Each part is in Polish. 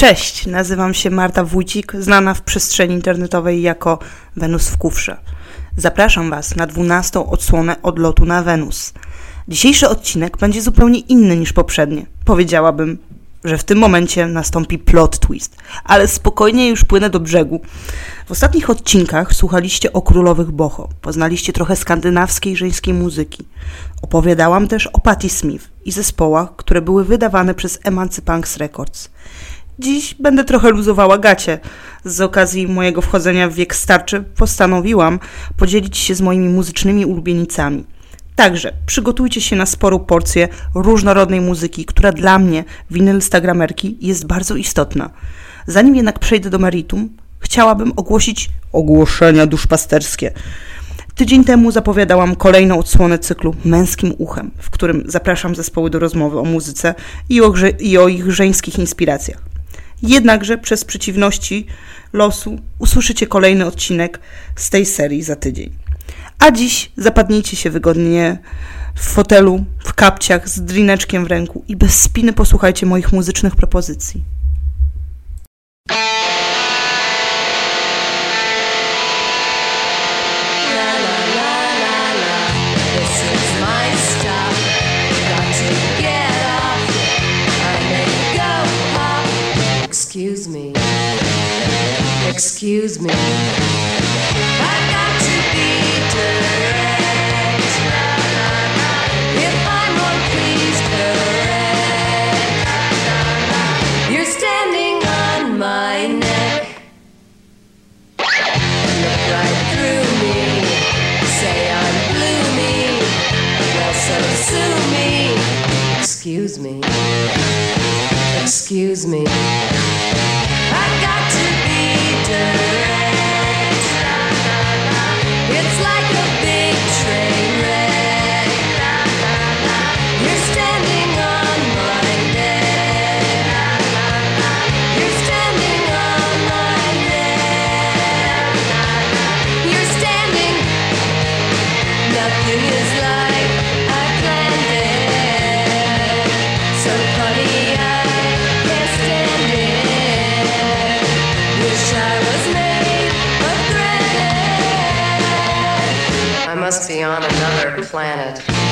Cześć, nazywam się Marta Wójcik, znana w przestrzeni internetowej jako Wenus w kufrze. Zapraszam Was na 12 odsłonę odlotu na Wenus. Dzisiejszy odcinek będzie zupełnie inny niż poprzednie. Powiedziałabym, że w tym momencie nastąpi plot twist, ale spokojnie już płynę do brzegu. W ostatnich odcinkach słuchaliście o królowych boho, poznaliście trochę skandynawskiej żeńskiej muzyki. Opowiadałam też o Patti Smith i zespołach, które były wydawane przez Emancipanks Records. Dziś będę trochę luzowała gacie. Z okazji mojego wchodzenia w wiek starczy postanowiłam podzielić się z moimi muzycznymi ulubienicami. Także przygotujcie się na sporą porcję różnorodnej muzyki, która dla mnie, winyl Instagramerki, jest bardzo istotna. Zanim jednak przejdę do meritum, chciałabym ogłosić ogłoszenia duszpasterskie. Tydzień temu zapowiadałam kolejną odsłonę cyklu Męskim Uchem, w którym zapraszam zespoły do rozmowy o muzyce i o, i o ich żeńskich inspiracjach. Jednakże przez przeciwności losu usłyszycie kolejny odcinek z tej serii za tydzień. A dziś zapadnijcie się wygodnie w fotelu, w kapciach, z drineczkiem w ręku i bez spiny posłuchajcie moich muzycznych propozycji. Sue me. Excuse me. Excuse me. Must be on another planet.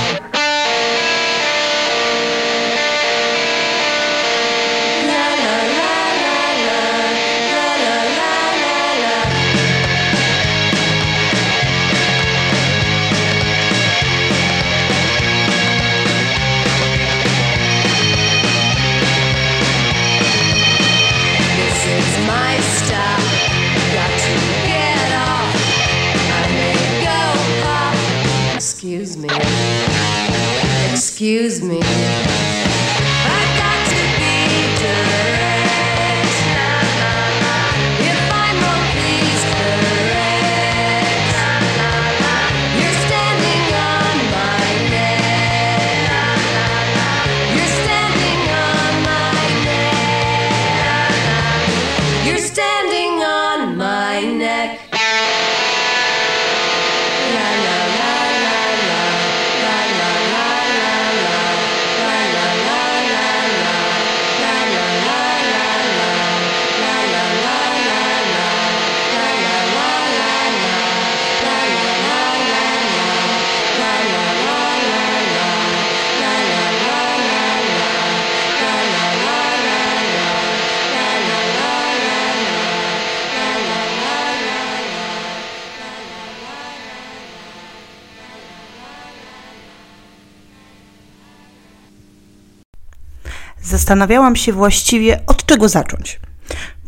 Zastanawiałam się właściwie, od czego zacząć.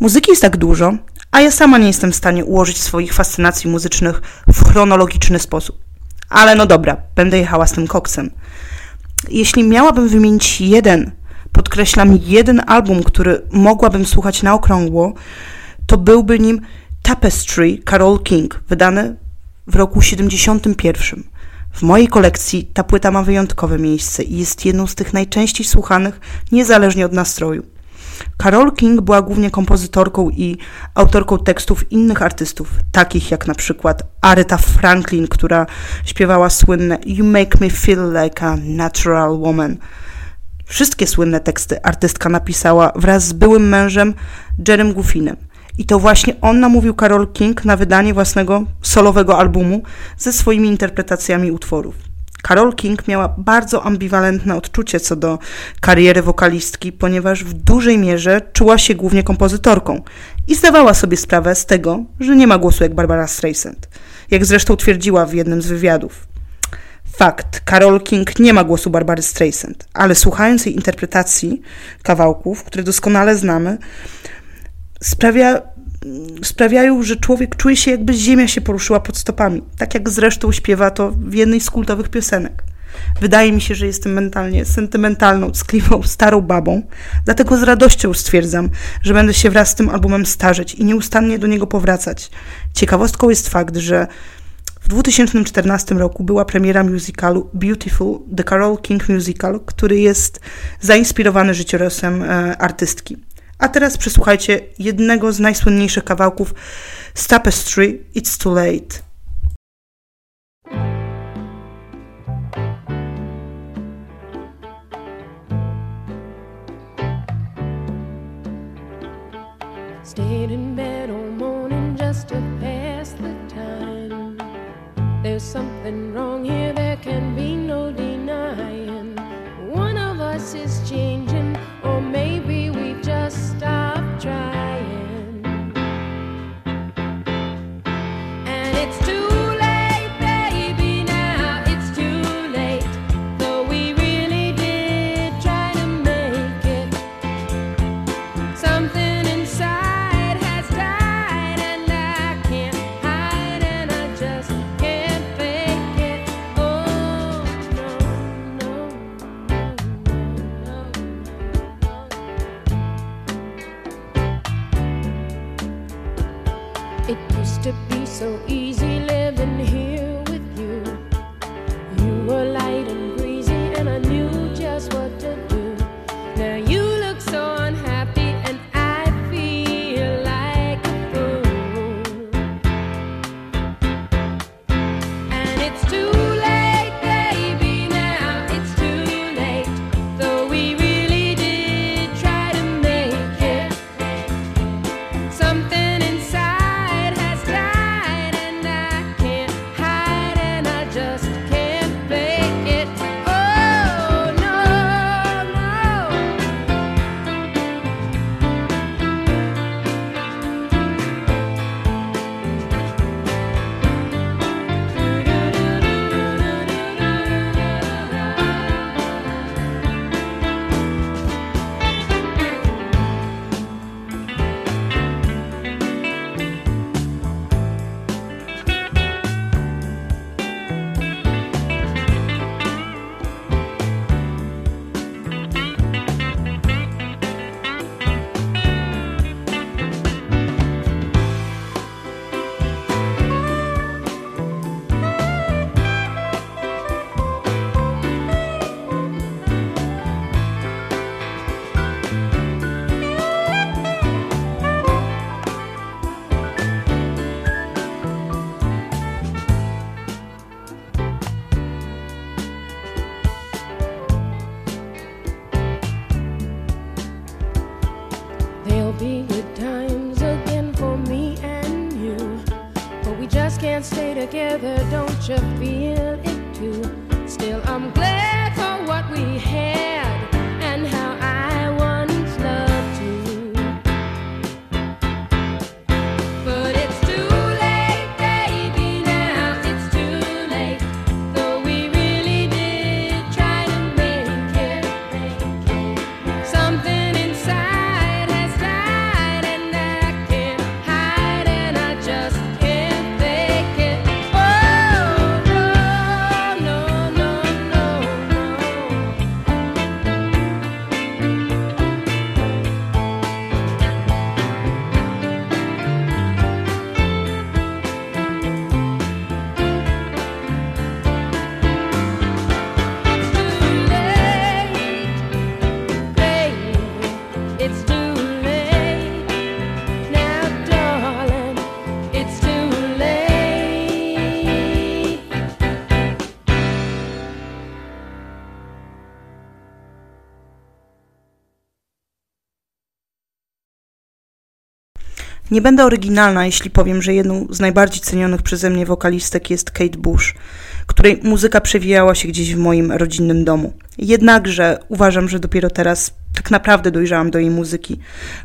Muzyki jest tak dużo, a ja sama nie jestem w stanie ułożyć swoich fascynacji muzycznych w chronologiczny sposób. Ale no dobra, będę jechała z tym koksem. Jeśli miałabym wymienić jeden, podkreślam jeden album, który mogłabym słuchać na okrągło, to byłby nim Tapestry Carol King, wydany w roku 71. W mojej kolekcji ta płyta ma wyjątkowe miejsce i jest jedną z tych najczęściej słuchanych, niezależnie od nastroju. Carol King była głównie kompozytorką i autorką tekstów innych artystów, takich jak na przykład Aretha Franklin, która śpiewała słynne You Make Me Feel Like a Natural Woman. Wszystkie słynne teksty artystka napisała wraz z byłym mężem Jerem Guffinem. I to właśnie on namówił Carol King na wydanie własnego solowego albumu ze swoimi interpretacjami utworów. Carol King miała bardzo ambiwalentne odczucie co do kariery wokalistki, ponieważ w dużej mierze czuła się głównie kompozytorką i zdawała sobie sprawę z tego, że nie ma głosu jak Barbara Streisand, jak zresztą twierdziła w jednym z wywiadów. Fakt, Carol King nie ma głosu Barbary Streisand, ale słuchając jej interpretacji kawałków, które doskonale znamy, sprawia, sprawiają, że człowiek czuje się jakby ziemia się poruszyła pod stopami. Tak jak zresztą śpiewa to w jednej z kultowych piosenek. Wydaje mi się, że jestem mentalnie sentymentalną, ckliwą, starą babą, dlatego z radością stwierdzam, że będę się wraz z tym albumem starzeć i nieustannie do niego powracać. Ciekawostką jest fakt, że w 2014 roku była premiera musicalu Beautiful, The Carole King Musical, który jest zainspirowany życiorysem e, artystki. A teraz przesłuchajcie jednego z najsłynniejszych kawałków z Tapestry It's Too Late. Stayed in bed all morning just to pass the time. There's something wrong here, it's too you feel it too? Nie będę oryginalna, jeśli powiem, że jedną z najbardziej cenionych przeze mnie wokalistek jest Kate Bush, której muzyka przewijała się gdzieś w moim rodzinnym domu. Jednakże uważam, że dopiero teraz tak naprawdę dojrzałam do jej muzyki,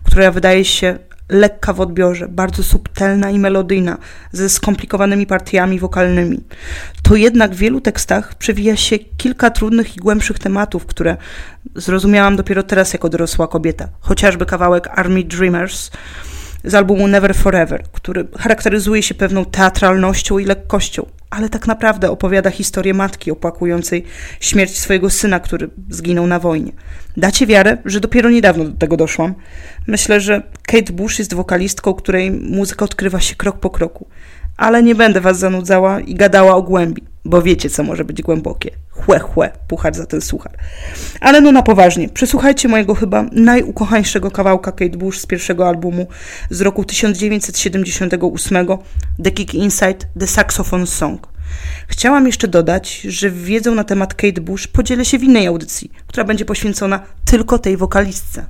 która wydaje się lekka w odbiorze, bardzo subtelna i melodyjna, ze skomplikowanymi partiami wokalnymi. To jednak w wielu tekstach przewija się kilka trudnych i głębszych tematów, które zrozumiałam dopiero teraz jako dorosła kobieta. Chociażby kawałek Army Dreamers, z albumu Never Forever, który charakteryzuje się pewną teatralnością i lekkością, ale tak naprawdę opowiada historię matki opłakującej śmierć swojego syna, który zginął na wojnie. Dacie wiarę, że dopiero niedawno do tego doszłam? Myślę, że Kate Bush jest wokalistką, której muzyka odkrywa się krok po kroku. Ale nie będę was zanudzała i gadała o głębi, bo wiecie, co może być głębokie. Chłe, chłe, puchar za ten suchar. Ale no na poważnie, przesłuchajcie mojego chyba najukochańszego kawałka Kate Bush z pierwszego albumu z roku 1978, The Kick Inside, The Saxophone Song. Chciałam jeszcze dodać, że wiedzą na temat Kate Bush podzielę się w innej audycji, która będzie poświęcona tylko tej wokalistce.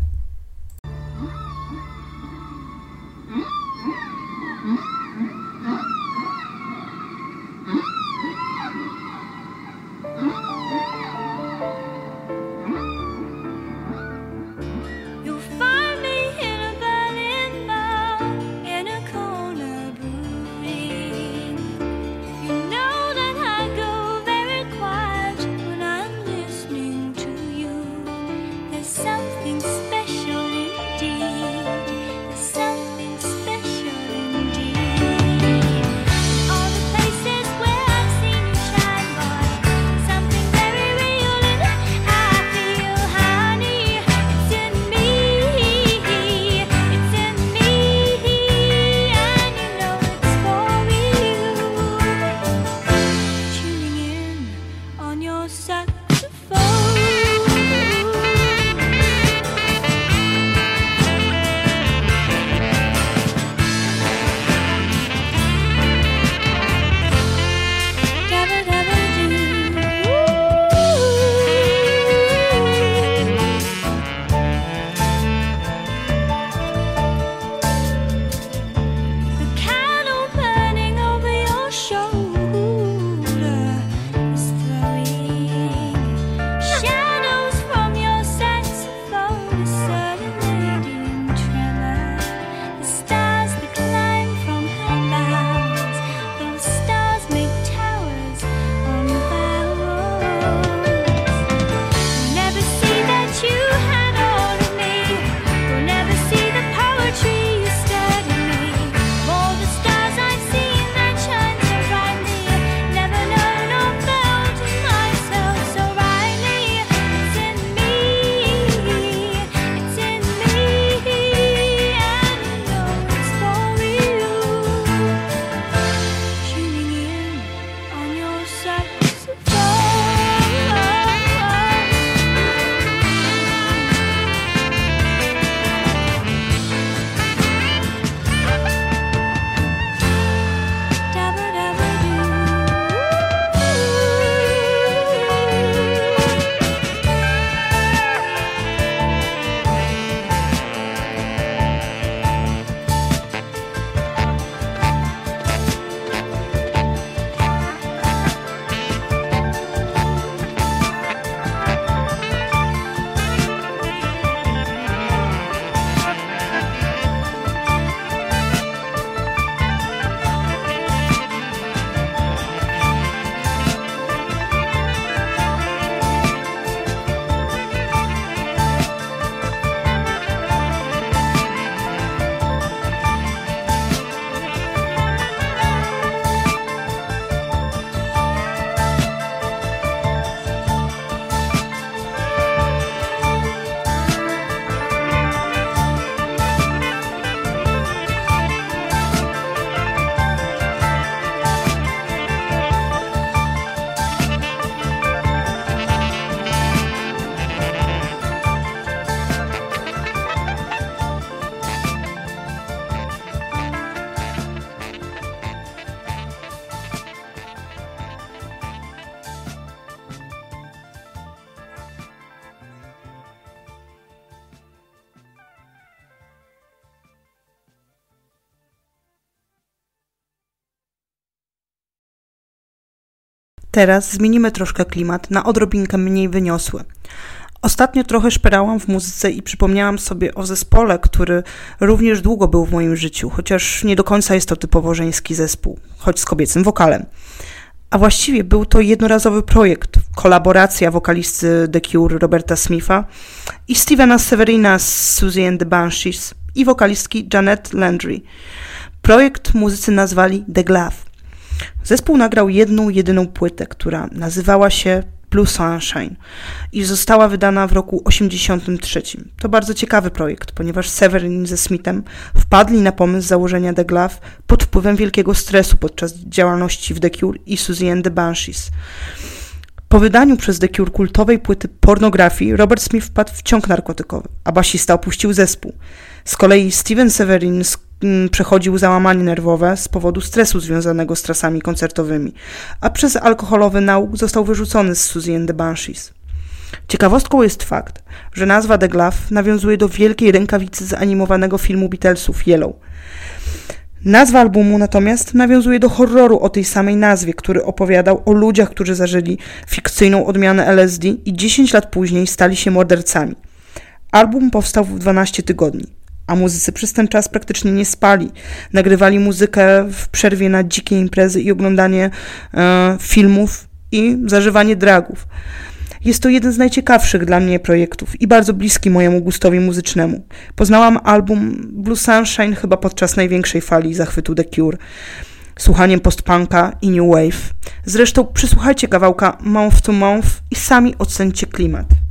Teraz zmienimy troszkę klimat na odrobinkę mniej wyniosły. Ostatnio trochę szperałam w muzyce i przypomniałam sobie o zespole, który również długo był w moim życiu, chociaż nie do końca jest to typowo żeński zespół, choć z kobiecym wokalem. A właściwie był to jednorazowy projekt, kolaboracja wokalisty The Cure Roberta Smitha i Stevena Severina z Susie and the Banshees i wokalistki Janet Landry. Projekt muzycy nazwali The Glove. Zespół nagrał jedną, jedyną płytę, która nazywała się Blue Sunshine i została wydana w roku 83. To bardzo ciekawy projekt, ponieważ Severin ze Smithem wpadli na pomysł założenia The Glove pod wpływem wielkiego stresu podczas działalności w The Cure i Susie and the Banshees. Po wydaniu przez The Cure kultowej płyty pornografii Robert Smith wpadł w ciąg narkotykowy, a basista opuścił zespół. Z kolei Steven Severin przechodził załamanie nerwowe z powodu stresu związanego z trasami koncertowymi, a przez alkoholowy nauk został wyrzucony z Susie and the Banshees. Ciekawostką jest fakt, że nazwa The Glove nawiązuje do wielkiej rękawicy z animowanego filmu Beatlesów Yellow. Nazwa albumu natomiast nawiązuje do horroru o tej samej nazwie, który opowiadał o ludziach, którzy zażyli fikcyjną odmianę LSD i 10 lat później stali się mordercami. Album powstał w 12 tygodni, a muzycy przez ten czas praktycznie nie spali. Nagrywali muzykę w przerwie na dzikie imprezy i oglądanie e, filmów i zażywanie dragów. Jest to jeden z najciekawszych dla mnie projektów i bardzo bliski mojemu gustowi muzycznemu. Poznałam album Blue Sunshine chyba podczas największej fali zachwytu The Cure. Słuchaniem postpunka i new wave. Zresztą przysłuchajcie kawałka Mouth to Mouth i sami ocencie klimat.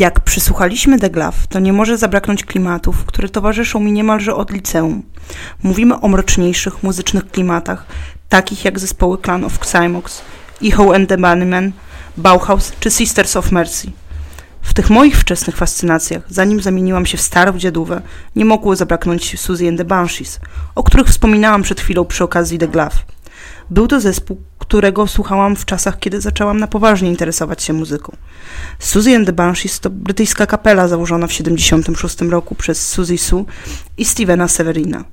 Jak przysłuchaliśmy Glove, to nie może zabraknąć klimatów, które towarzyszą mi niemalże od liceum. Mówimy o mroczniejszych muzycznych klimatach, takich jak zespoły Clan of Xymox, Echo and the Bunnymen, Bauhaus czy Sisters of Mercy. W tych moich wczesnych fascynacjach, zanim zamieniłam się w starą dziadówę, nie mogło zabraknąć Suzy and the Banshees, o których wspominałam przed chwilą przy okazji The Glove. Był to zespół, którego słuchałam w czasach, kiedy zaczęłam na poważnie interesować się muzyką. Suzy and the Banshees to brytyjska kapela założona w 1976 roku przez Suzy Sue i Stevena Severina.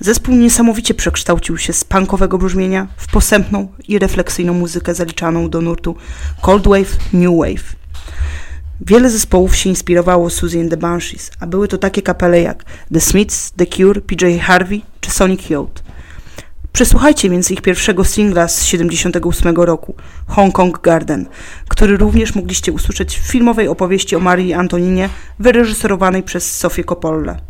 Zespół niesamowicie przekształcił się z punkowego brzmienia w posępną i refleksyjną muzykę zaliczaną do nurtu Cold Wave, New Wave. Wiele zespołów się inspirowało Suzy and the Banshees, a były to takie kapele jak The Smiths, The Cure, PJ Harvey czy Sonic Youth. Przesłuchajcie więc ich pierwszego singla z 78 roku, Hong Kong Garden, który również mogliście usłyszeć w filmowej opowieści o Marii Antoninie, wyreżyserowanej przez Sofię Coppolę.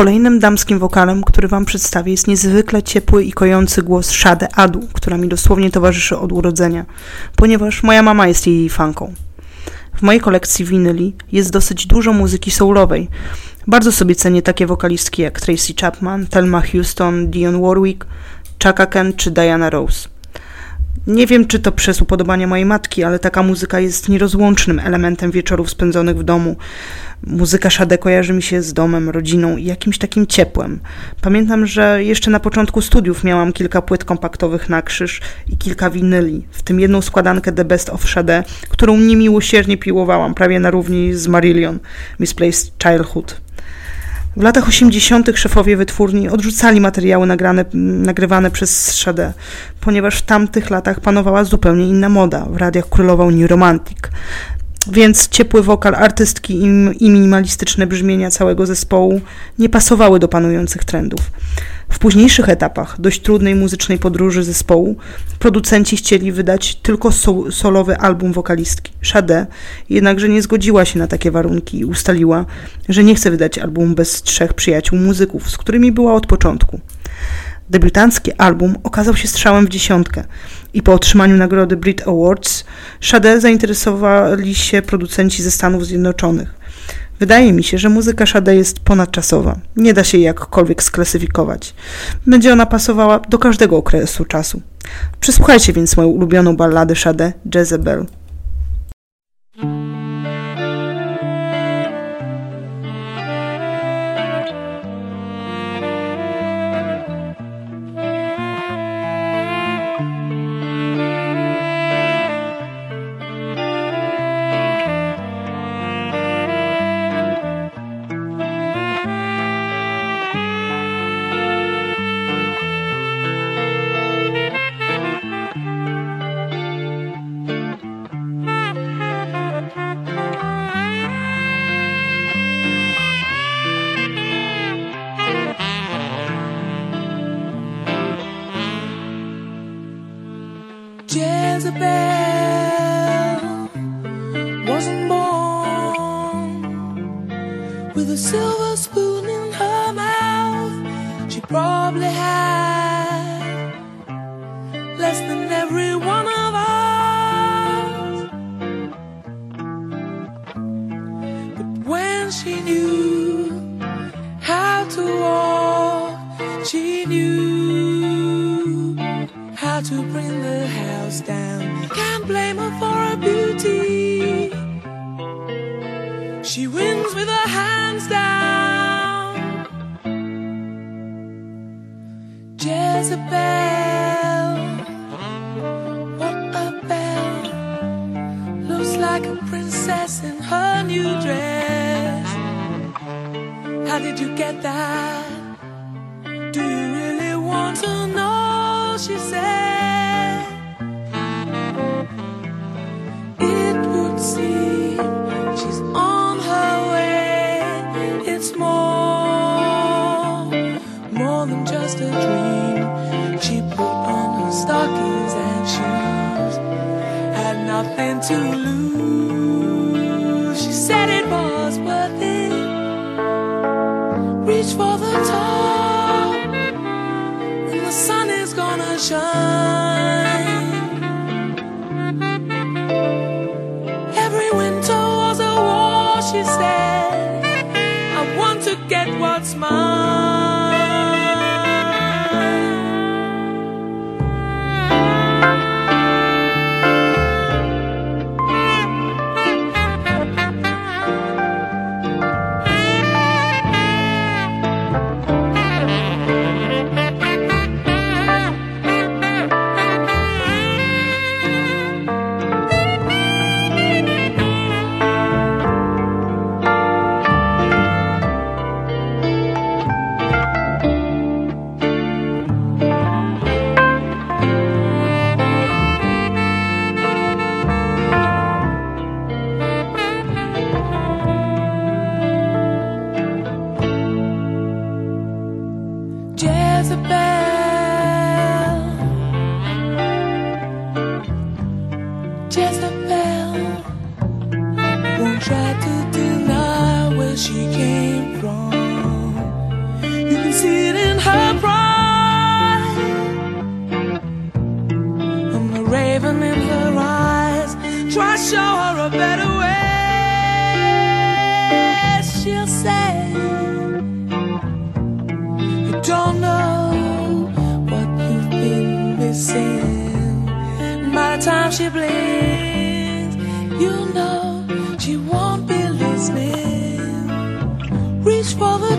Kolejnym damskim wokalem, który Wam przedstawię, jest niezwykle ciepły i kojący głos Shade Adu, która mi dosłownie towarzyszy od urodzenia, ponieważ moja mama jest jej fanką. W mojej kolekcji winyli jest dosyć dużo muzyki soulowej. Bardzo sobie cenię takie wokalistki jak Tracy Chapman, Thelma Houston, Dionne Warwick, Chaka Kent czy Diana Rose. Nie wiem, czy to przez upodobania mojej matki, ale taka muzyka jest nierozłącznym elementem wieczorów spędzonych w domu. Muzyka Szade kojarzy mi się z domem, rodziną i jakimś takim ciepłem. Pamiętam, że jeszcze na początku studiów miałam kilka płyt kompaktowych na krzyż i kilka winyli, w tym jedną składankę The Best of Shade, którą niemiłosiernie piłowałam prawie na równi z Marillion, Misplaced Childhood. W latach 80. szefowie wytwórni odrzucali materiały nagrane, nagrywane przez Shade, ponieważ w tamtych latach panowała zupełnie inna moda. W radiach królował New Romantic. Więc ciepły wokal artystki i minimalistyczne brzmienia całego zespołu nie pasowały do panujących trendów. W późniejszych etapach dość trudnej muzycznej podróży zespołu producenci chcieli wydać tylko so, solowy album wokalistki, Sade, jednakże nie zgodziła się na takie warunki i ustaliła, że nie chce wydać albumu bez trzech przyjaciół muzyków, z którymi była od początku. Debiutancki album okazał się strzałem w dziesiątkę i po otrzymaniu nagrody Brit Awards Sade zainteresowali się producenci ze Stanów Zjednoczonych. Wydaje mi się, że muzyka Sade jest ponadczasowa. Nie da się jej jakkolwiek sklasyfikować. Będzie ona pasowała do każdego okresu czasu. Przesłuchajcie więc moją ulubioną balladę Jezebel. Jezebel more than just a dream. She put on her stockings and shoes, had nothing to lose. She said it was worth it. Reach for the top, and the sun is gonna shine. Show her a better way. She'll say. You don't know what you've been missing. By the time she blinks, you know she won't be listening. Reach for the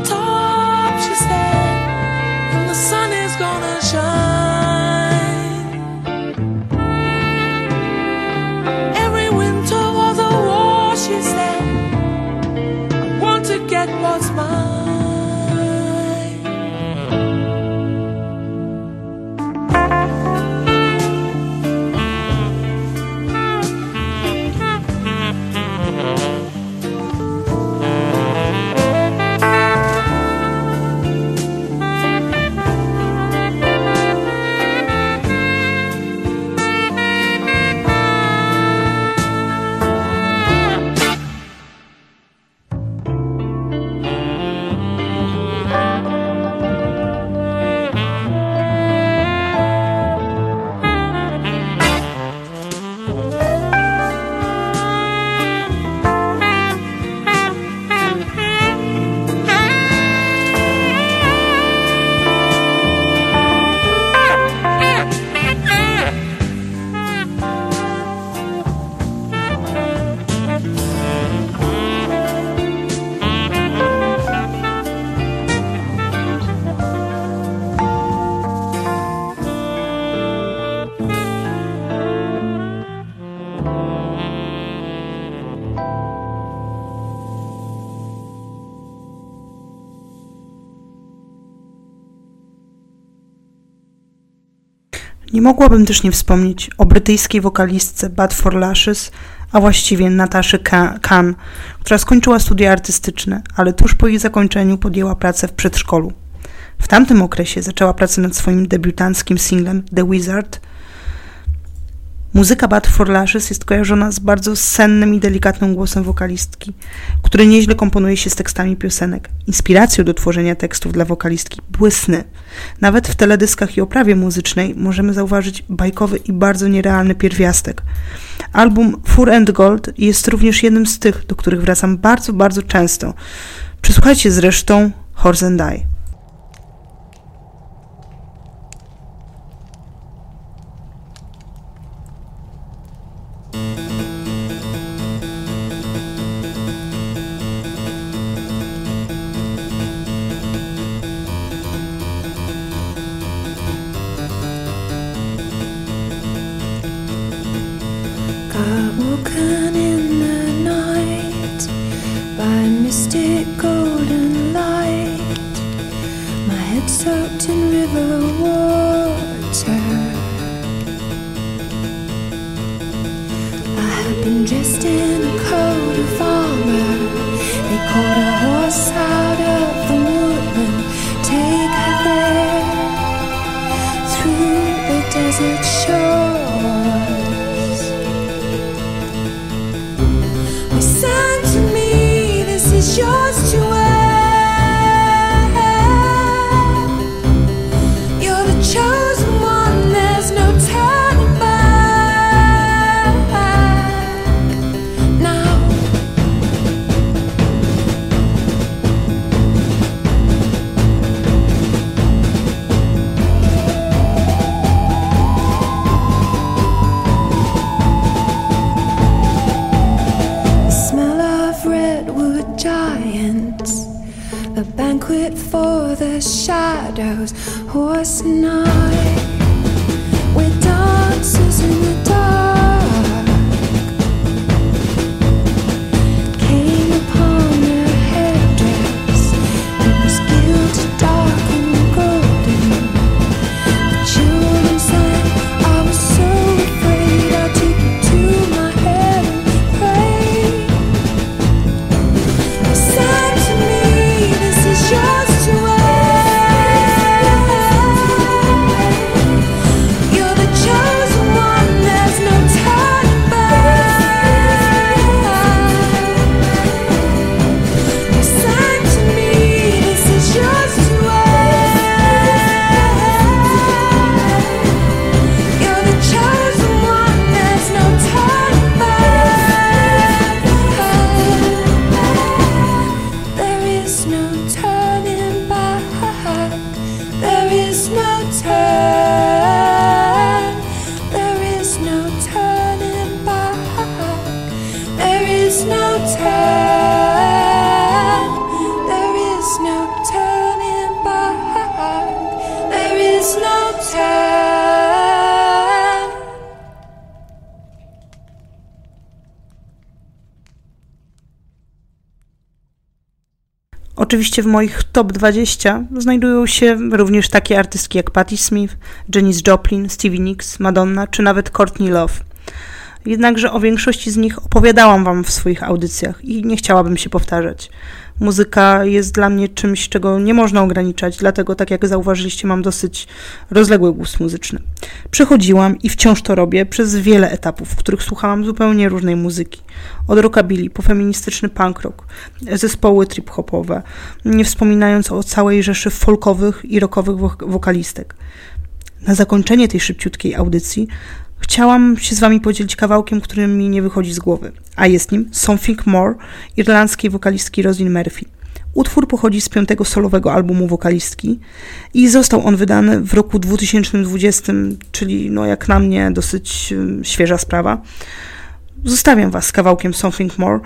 Nie mogłabym też nie wspomnieć o brytyjskiej wokalistce Bad for Lashes, a właściwie Nataszy Ka- Khan, która skończyła studia artystyczne, ale tuż po ich zakończeniu podjęła pracę w przedszkolu. W tamtym okresie zaczęła pracę nad swoim debiutanckim singlem The Wizard. Muzyka Bad for Lashes jest kojarzona z bardzo sennym i delikatnym głosem wokalistki, który nieźle komponuje się z tekstami piosenek. Inspiracją do tworzenia tekstów dla wokalistki były sny. Nawet w teledyskach i oprawie muzycznej możemy zauważyć bajkowy i bardzo nierealny pierwiastek. Album Fur and Gold jest również jednym z tych, do których wracam bardzo, bardzo często. Przesłuchajcie zresztą Horse and I. Got woken in the night by mystic golden light. My head soaked in river W moich top 20 znajdują się również takie artystki jak Patti Smith, Janis Joplin, Stevie Nicks, Madonna czy nawet Courtney Love. Jednakże o większości z nich opowiadałam Wam w swoich audycjach i nie chciałabym się powtarzać. Muzyka jest dla mnie czymś, czego nie można ograniczać, dlatego, tak jak zauważyliście, mam dosyć rozległy gust muzyczny. Przechodziłam i wciąż to robię przez wiele etapów, w których słuchałam zupełnie różnej muzyki. Od rockabilly po feministyczny punk rock, zespoły trip-hopowe, nie wspominając o całej rzeszy folkowych i rockowych wok- wokalistek. Na zakończenie tej szybciutkiej audycji chciałam się z Wami podzielić kawałkiem, który mi nie wychodzi z głowy, a jest nim Something More irlandzkiej wokalistki Rosin Murphy. Utwór pochodzi z piątego solowego albumu wokalistki i został on wydany w roku 2020, czyli no jak na mnie dosyć świeża sprawa. Zostawiam Was z kawałkiem Something More,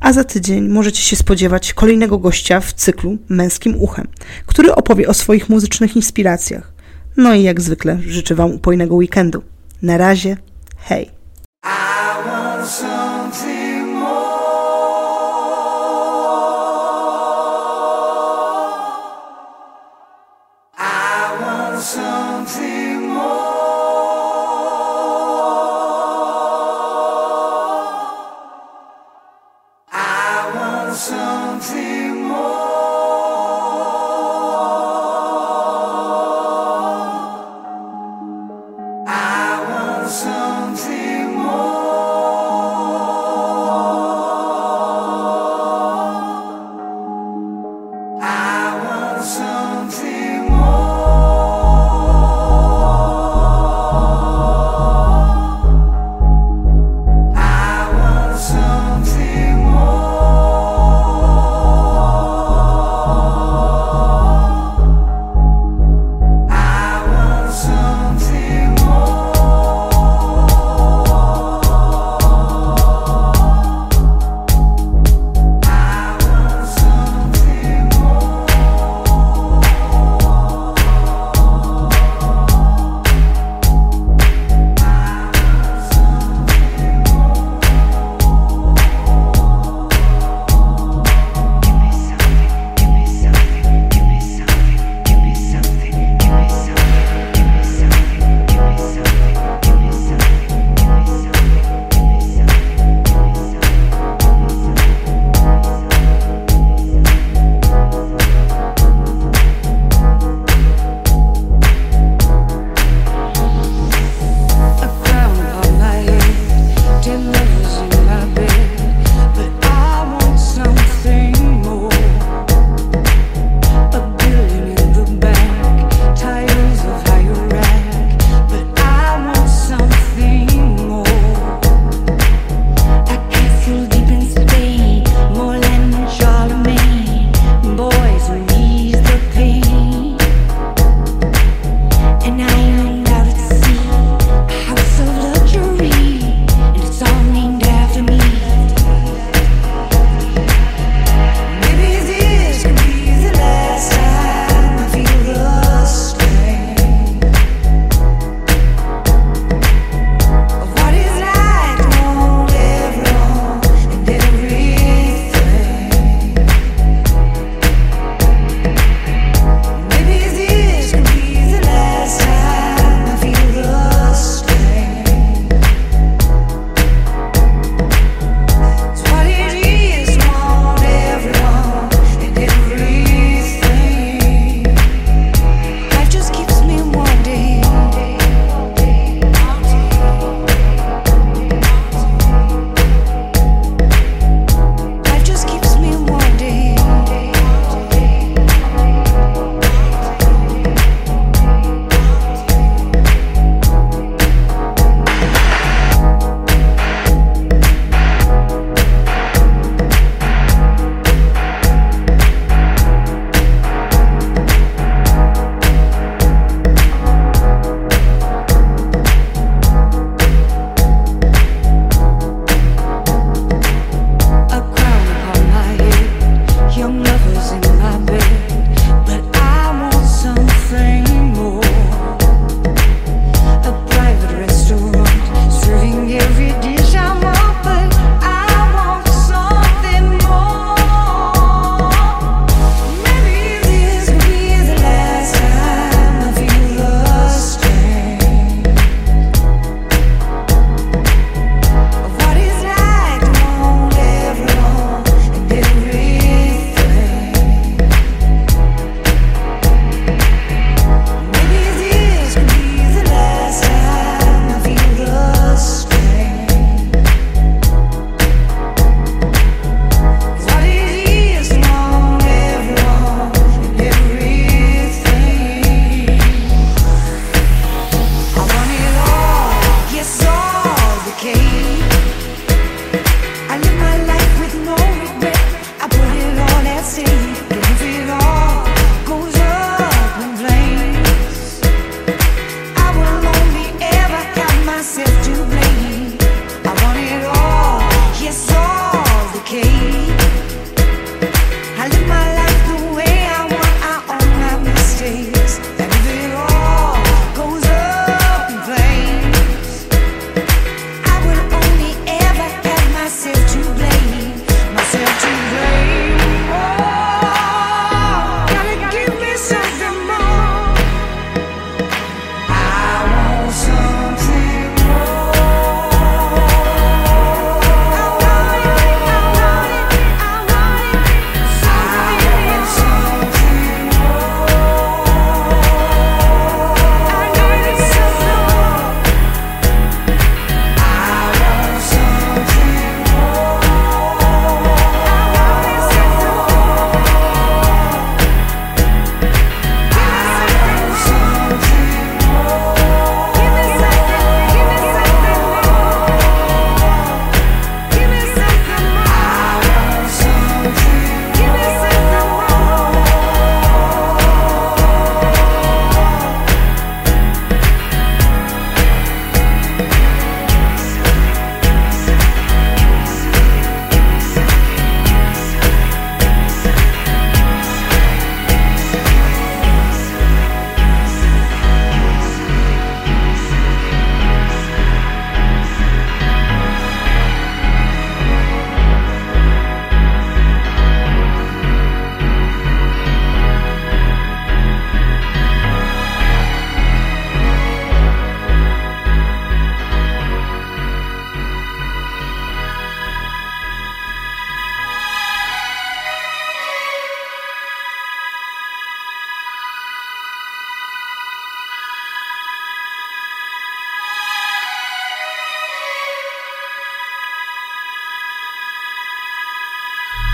a za tydzień możecie się spodziewać kolejnego gościa w cyklu Męskim Uchem, który opowie o swoich muzycznych inspiracjach. No i jak zwykle życzę Wam upojnego weekendu. Na razie, hej!